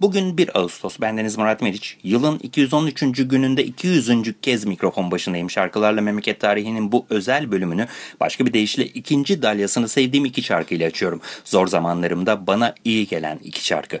Bugün 1 Ağustos. Bendeniz Murat Meriç. Yılın 213. gününde 200. kez mikrofon başındayım. Şarkılarla Memleket Tarihi'nin bu özel bölümünü başka bir deyişle ikinci dalyasını sevdiğim iki şarkıyla açıyorum. Zor zamanlarımda bana iyi gelen iki şarkı.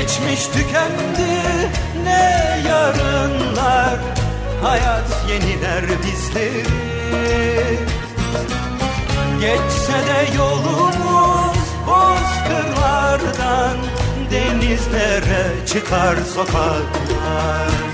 geçmiş tükendi ne yarınlar? Hayat yeniler bizleri. Geçse de yolumuz bozkırlardan Denizlere çıkar sokaklar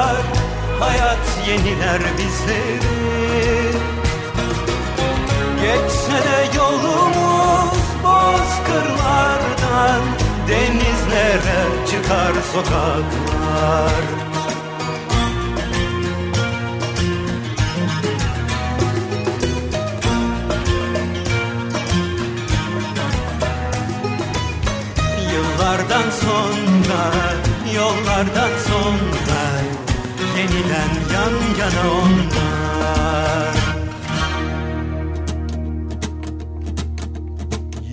yarınlar Hayat yeniler bizleri Geçse de yolumuz bozkırlardan Denizlere çıkar sokaklar. Yıllardan sonra, yollardan sonra Yeniden yan yana onlar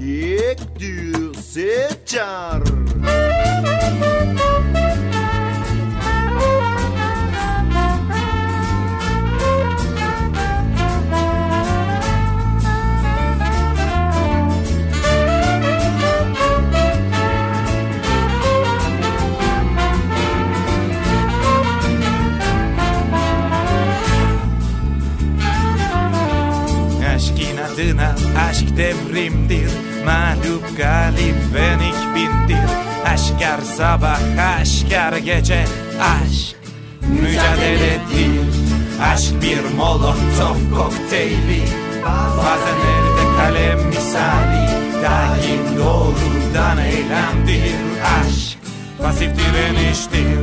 Yek du seçar. Devrimdir Mağlup galip venik bindir Aşk her sabah aşk her gece Aşk mücadeledir Aşk bir molotof kokteyli. Bazen elde kalem misali Daim doğrudan eylemdir Aşk pasif direniştir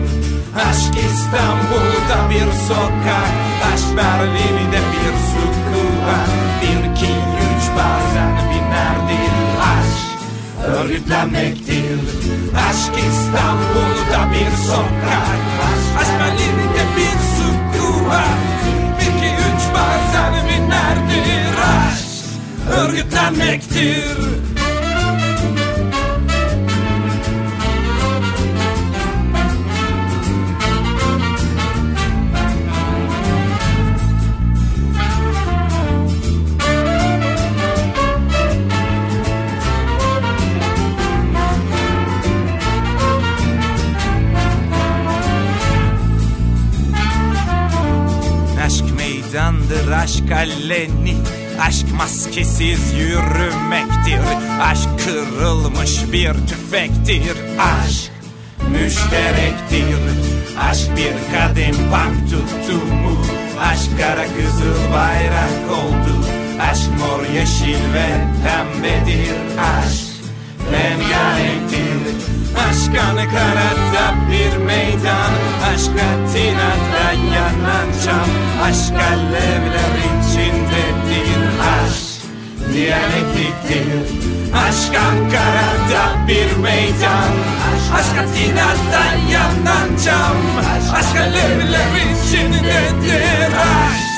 Aşk İstanbul'da bir sokak. Aşk Berlin'de bir sukak Bir iki üç bazen. Binerdir Aşk? Örgütlenmektir. Aşk İstanbul'da bir sokak. Aşk Berlin'de bir sukak Bir iki üç bazen. Binerdir Aşk? Örgütlenmektir aleni Aşk maskesiz yürümektir. Aşk kırılmış bir tüfektir. Aşk müşterektir. Aşk bir kadem bak tuttu mu Aşk kara kızıl bayrak oldu. Aşk mor yeşil ve pembedir. Aşk rengarenktir Aşk Ankara'da bir meydan Aşk Atina'da yanan cam Aşk alevler içindedir Aşk. Diyalektiktir Aşk Ankara'da bir meydan. Aşk Atina'da yanan cam Aşk alevler içindedir Aşk.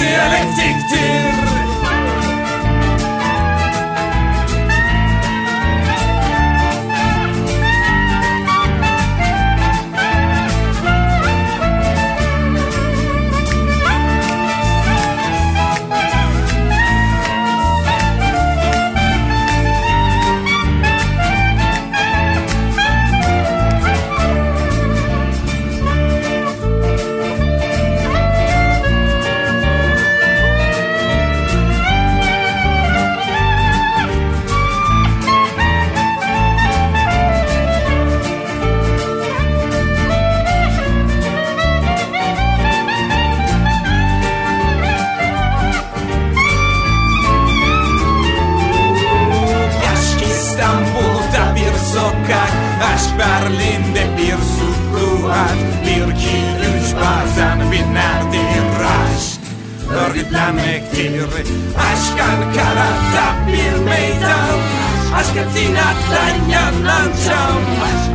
Diyalektiktir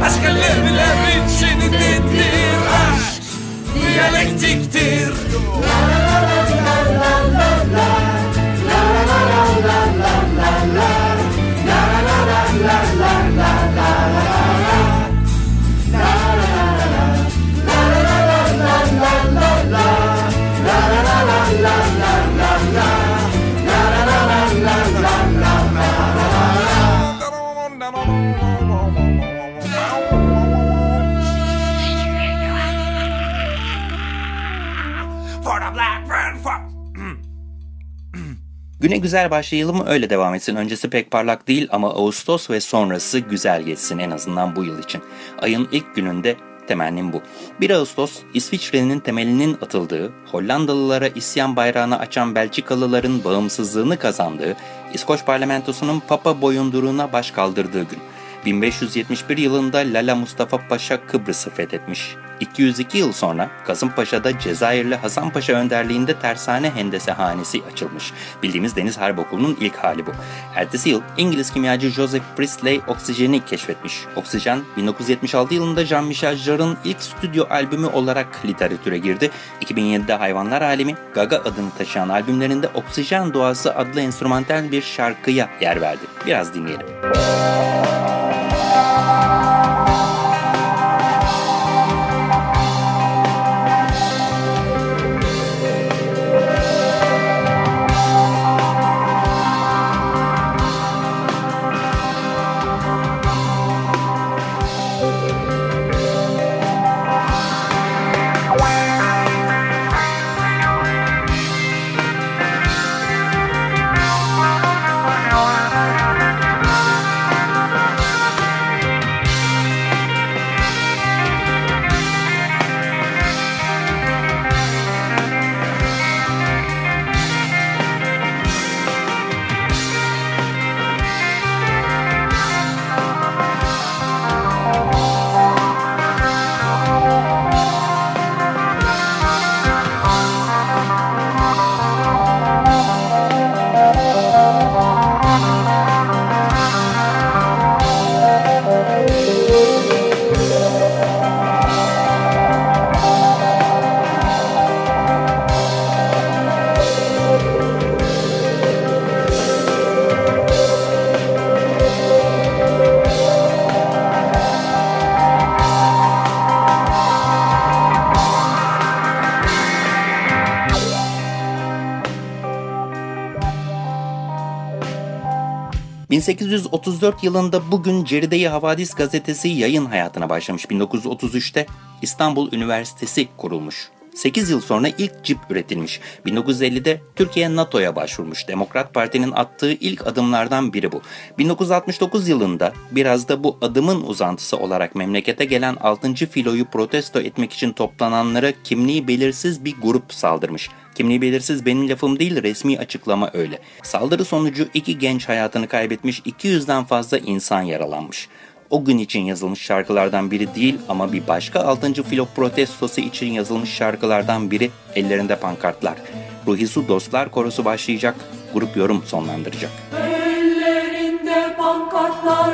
Għax kellem l-għabin xin id-dir Għax dialektik dir Güne güzel başlayalım öyle devam etsin. Öncesi pek parlak değil ama Ağustos ve sonrası güzel geçsin en azından bu yıl için. Ayın ilk gününde temennim bu. 1 Ağustos İsviçre'nin temelinin atıldığı, Hollandalılara isyan bayrağını açan Belçikalıların bağımsızlığını kazandığı, İskoç parlamentosunun Papa boyunduruğuna baş kaldırdığı gün. 1571 yılında Lala Mustafa Paşa Kıbrıs'ı fethetmiş. 202 yıl sonra Kasımpaşa'da Cezayirli Hasan Paşa önderliğinde Tersane Hendese Hanesi açılmış. Bildiğimiz Deniz Harp Okulu'nun ilk hali bu. Ertesi yıl İngiliz kimyacı Joseph Priestley oksijeni keşfetmiş. Oksijen 1976 yılında Jean-Michel Jarre'ın ilk stüdyo albümü olarak literatüre girdi. 2007'de hayvanlar alemi Gaga adını taşıyan albümlerinde Oksijen Doğası adlı enstrümantal bir şarkıya yer verdi. Biraz dinleyelim. 1834 yılında bugün Ceride-i Havadis gazetesi yayın hayatına başlamış. 1933'te İstanbul Üniversitesi kurulmuş. 8 yıl sonra ilk cip üretilmiş. 1950'de Türkiye NATO'ya başvurmuş. Demokrat Parti'nin attığı ilk adımlardan biri bu. 1969 yılında biraz da bu adımın uzantısı olarak memlekete gelen 6. filoyu protesto etmek için toplananlara kimliği belirsiz bir grup saldırmış. Kimliği belirsiz benim lafım değil resmi açıklama öyle. Saldırı sonucu iki genç hayatını kaybetmiş 200'den fazla insan yaralanmış. O gün için yazılmış şarkılardan biri değil ama bir başka 6. filo protestosu için yazılmış şarkılardan biri ellerinde pankartlar. Ruhi Su Dostlar Korosu başlayacak, grup yorum sonlandıracak. Ellerinde pankartlar,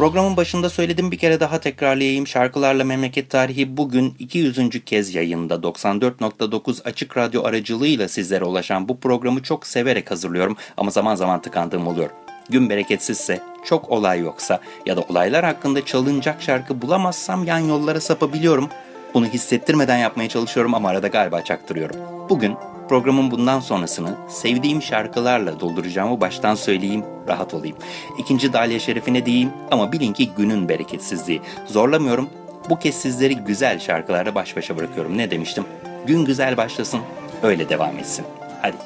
Programın başında söyledim bir kere daha tekrarlayayım. Şarkılarla Memleket Tarihi bugün 200. kez yayında 94.9 Açık Radyo aracılığıyla sizlere ulaşan bu programı çok severek hazırlıyorum ama zaman zaman tıkandığım oluyor. Gün bereketsizse, çok olay yoksa ya da olaylar hakkında çalınacak şarkı bulamazsam yan yollara sapabiliyorum. Bunu hissettirmeden yapmaya çalışıyorum ama arada galiba çaktırıyorum. Bugün programın bundan sonrasını sevdiğim şarkılarla dolduracağımı baştan söyleyeyim, rahat olayım. İkinci Dalya Şerifine diyeyim ama bilin ki günün bereketsizliği. Zorlamıyorum, bu kez sizleri güzel şarkılarla baş başa bırakıyorum. Ne demiştim? Gün güzel başlasın, öyle devam etsin. Hadi.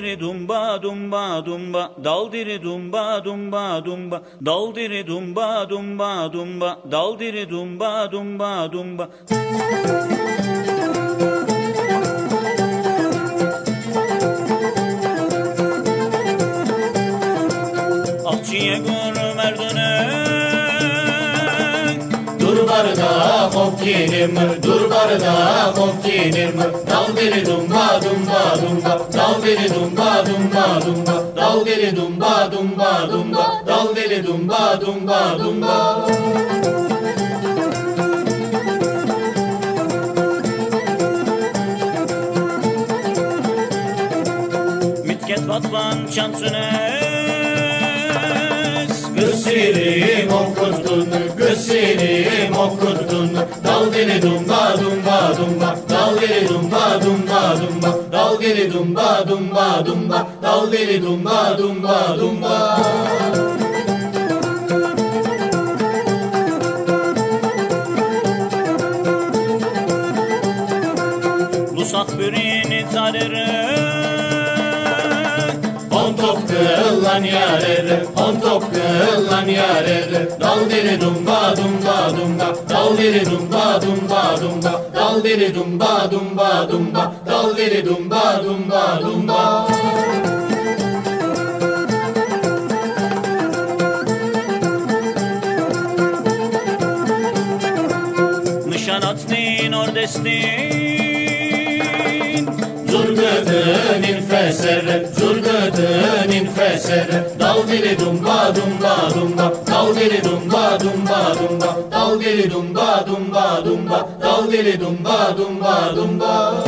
Diri dumba dumba dumba. Dal diri dumba dumba dumba. Dal diri dumba dumba dumba. Dal diri dumba dumba dumba barda hop girim dur barda hop girim dal diri dumba dumba dumba dal diri dumba dumba dumba dal diri dumba dumba dumba dal diri dumba dumba dumba. Mitket batvan çansünes Gösterim okurdun, gösterim okurdun Dal dili dumba dumba dumba, dal dili dumba dumba dumba. Dal diri dumba dumba dumba. Dal diri dumba dumba dumba kıllan yarere On top kıllan yarere Dal diri dumba dumba dumba Dal diri dumba dumba dumba Dal diri dumba dumba dumba Dal diri dumba dumba dumba زرقتن انفسر زرقتن انفسر دلدل دمبا دمبا دمبا دلدل دمبا دمبا دمبا دلدل دمبا دمبا دمبا دلدل دمبا دمبا دمبا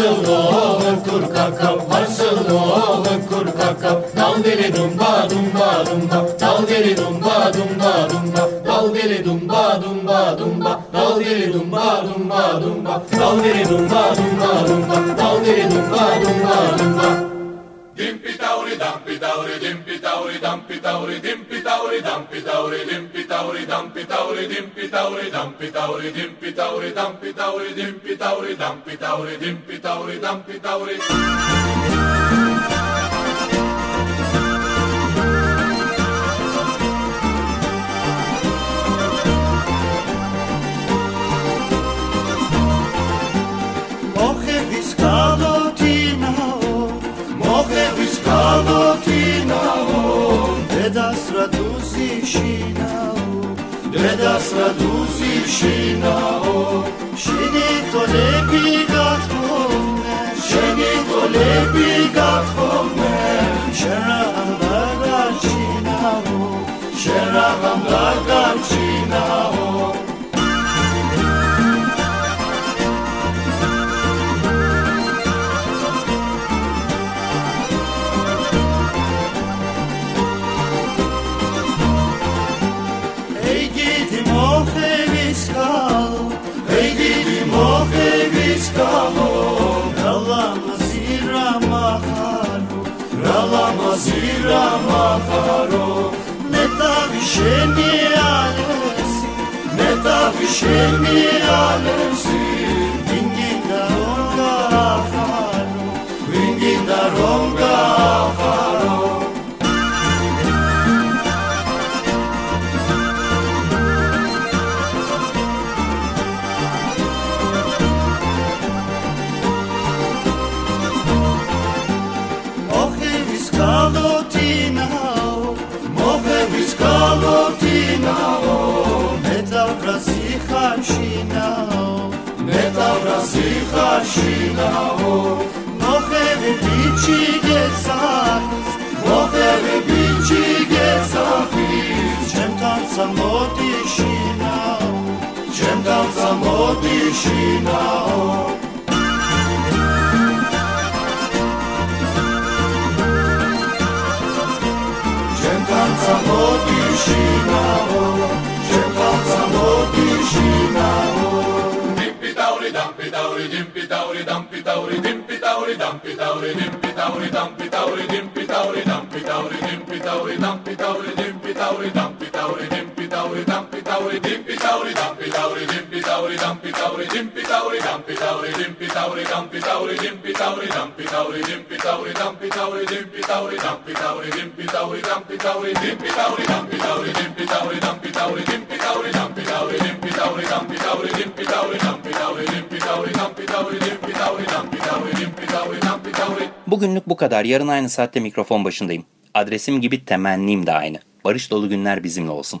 Harsıl oğlum kur kakam Harsıl oğlum kur kakam Dal diri dumba dumba dumba. Dal diri dumba dumba dumba. Dal diri dumba dumba dumba. Dal diri dumba dumba dumba. Dal diri dumba dumba dumba. Dal diri dumba dumba dumba დიმპიტაური დამპიტაური დიმპიტაური დამპიტაური დიმპიტაური დამპიტაური დიმპიტაური დამპიტაური დიმპიტაური დამპიტაური დიმპიტაური დამპიტაური დიმპიტაური დამპიტაური დიმპიტაური დამპიტაური. ოხების კალოთინა ამევის გამოფინაო დედას რადუზი შინაო დედას რადუზი შინაო. შინი ტოლები გათხოვნე შენი ტოლები გათხოვნე შენ ამ დაგარჩინაო შენ ამ დაგარჩინაო zira mafaro Ne ta više mi alesi, ne ta više mi alesi. შინაო მეტავრა სიხა შინაო მეტავრა სიხა შინაო მოხევი ბიჭი გესახის მოხევი ბიჭი გესახის ჩემთან სამოდი შინაო ჩემთან სამოდი შინაო Tanza Modi Shira tauri dampi tauri dimpi tauri dampi tauri dimpi tauri dampi tauri dimpi tauri dampi tauri dimpi tauri dampi tauri dimpi tauri dampi tauri tauri dampi tauri dimpi tauri dampi tauri dimpi tauri dampi tauri dimpi tauri dampi tauri dimpi tauri dampi tauri dimpi tauri dampi tauri dimpi tauri dampi tauri dimpi tauri dampi tauri dimpi tauri dampi tauri dimpi tauri dampi tauri dimpi tauri dampi tauri dimpi tauri dampi tauri dimpi tauri dampi tauri dimpi tauri dampi tauri dimpi tauri dampi tauri dimpi tauri dampi tauri dimpi tauri dampi tauri Bugünlük bu kadar. Yarın aynı saatte mikrofon başındayım. Adresim gibi temennim de aynı. Barış dolu günler bizimle olsun.